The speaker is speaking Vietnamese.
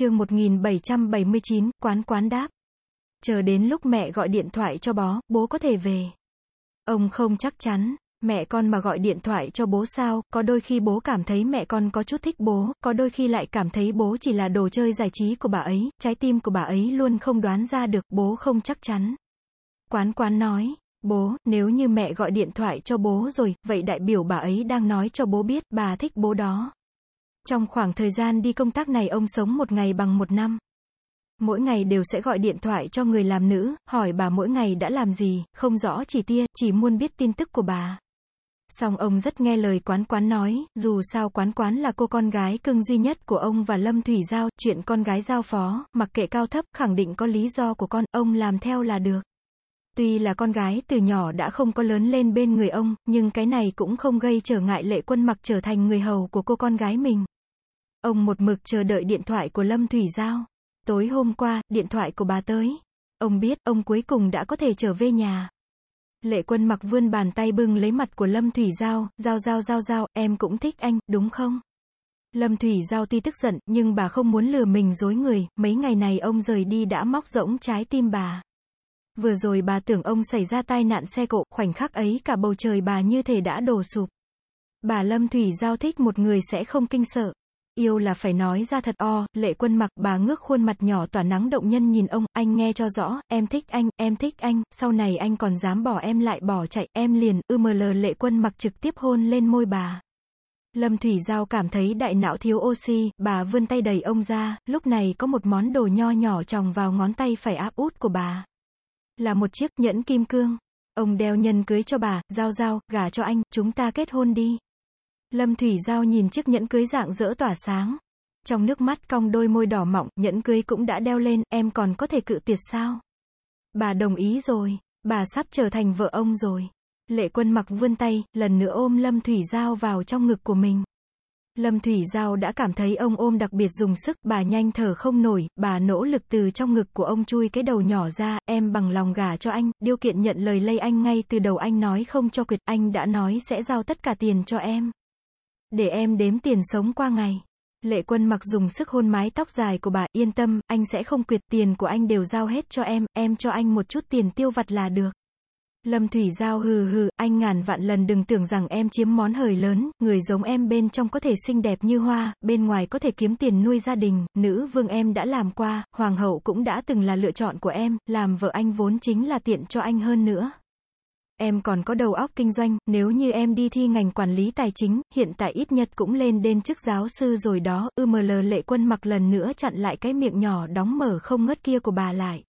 chương 1779, quán quán đáp. Chờ đến lúc mẹ gọi điện thoại cho bó, bố có thể về. Ông không chắc chắn, mẹ con mà gọi điện thoại cho bố sao, có đôi khi bố cảm thấy mẹ con có chút thích bố, có đôi khi lại cảm thấy bố chỉ là đồ chơi giải trí của bà ấy, trái tim của bà ấy luôn không đoán ra được, bố không chắc chắn. Quán quán nói, bố, nếu như mẹ gọi điện thoại cho bố rồi, vậy đại biểu bà ấy đang nói cho bố biết, bà thích bố đó. Trong khoảng thời gian đi công tác này ông sống một ngày bằng một năm. Mỗi ngày đều sẽ gọi điện thoại cho người làm nữ, hỏi bà mỗi ngày đã làm gì, không rõ chỉ tia, chỉ muốn biết tin tức của bà. Song ông rất nghe lời quán quán nói, dù sao quán quán là cô con gái cưng duy nhất của ông và Lâm Thủy Giao, chuyện con gái giao phó, mặc kệ cao thấp, khẳng định có lý do của con, ông làm theo là được. Tuy là con gái từ nhỏ đã không có lớn lên bên người ông, nhưng cái này cũng không gây trở ngại lệ quân mặc trở thành người hầu của cô con gái mình. Ông một mực chờ đợi điện thoại của Lâm Thủy Giao. Tối hôm qua, điện thoại của bà tới. Ông biết, ông cuối cùng đã có thể trở về nhà. Lệ quân mặc vươn bàn tay bưng lấy mặt của Lâm Thủy Giao, Giao Giao Giao Giao, em cũng thích anh, đúng không? Lâm Thủy Giao tuy tức giận, nhưng bà không muốn lừa mình dối người, mấy ngày này ông rời đi đã móc rỗng trái tim bà. Vừa rồi bà tưởng ông xảy ra tai nạn xe cộ, khoảnh khắc ấy cả bầu trời bà như thể đã đổ sụp. Bà Lâm Thủy Giao thích một người sẽ không kinh sợ. Yêu là phải nói ra thật o, lệ quân mặc, bà ngước khuôn mặt nhỏ tỏa nắng động nhân nhìn ông, anh nghe cho rõ, em thích anh, em thích anh, sau này anh còn dám bỏ em lại bỏ chạy, em liền, ưml lệ quân mặc trực tiếp hôn lên môi bà. Lâm Thủy Giao cảm thấy đại não thiếu oxy, bà vươn tay đẩy ông ra, lúc này có một món đồ nho nhỏ tròng vào ngón tay phải áp út của bà. Là một chiếc nhẫn kim cương. Ông đeo nhân cưới cho bà, giao giao, gả cho anh, chúng ta kết hôn đi. Lâm Thủy Giao nhìn chiếc nhẫn cưới dạng dỡ tỏa sáng. Trong nước mắt cong đôi môi đỏ mọng, nhẫn cưới cũng đã đeo lên, em còn có thể cự tuyệt sao? Bà đồng ý rồi, bà sắp trở thành vợ ông rồi. Lệ quân mặc vươn tay, lần nữa ôm Lâm Thủy Giao vào trong ngực của mình. Lâm Thủy Giao đã cảm thấy ông ôm đặc biệt dùng sức, bà nhanh thở không nổi, bà nỗ lực từ trong ngực của ông chui cái đầu nhỏ ra, em bằng lòng gả cho anh, điều kiện nhận lời lây anh ngay từ đầu anh nói không cho quyệt, anh đã nói sẽ giao tất cả tiền cho em. Để em đếm tiền sống qua ngày. Lệ quân mặc dùng sức hôn mái tóc dài của bà, yên tâm, anh sẽ không quyệt tiền của anh đều giao hết cho em, em cho anh một chút tiền tiêu vặt là được. Lâm Thủy Giao hừ hừ, anh ngàn vạn lần đừng tưởng rằng em chiếm món hời lớn, người giống em bên trong có thể xinh đẹp như hoa, bên ngoài có thể kiếm tiền nuôi gia đình, nữ vương em đã làm qua, hoàng hậu cũng đã từng là lựa chọn của em, làm vợ anh vốn chính là tiện cho anh hơn nữa. Em còn có đầu óc kinh doanh, nếu như em đi thi ngành quản lý tài chính, hiện tại ít nhất cũng lên đến chức giáo sư rồi đó, ưml lệ quân mặc lần nữa chặn lại cái miệng nhỏ đóng mở không ngớt kia của bà lại.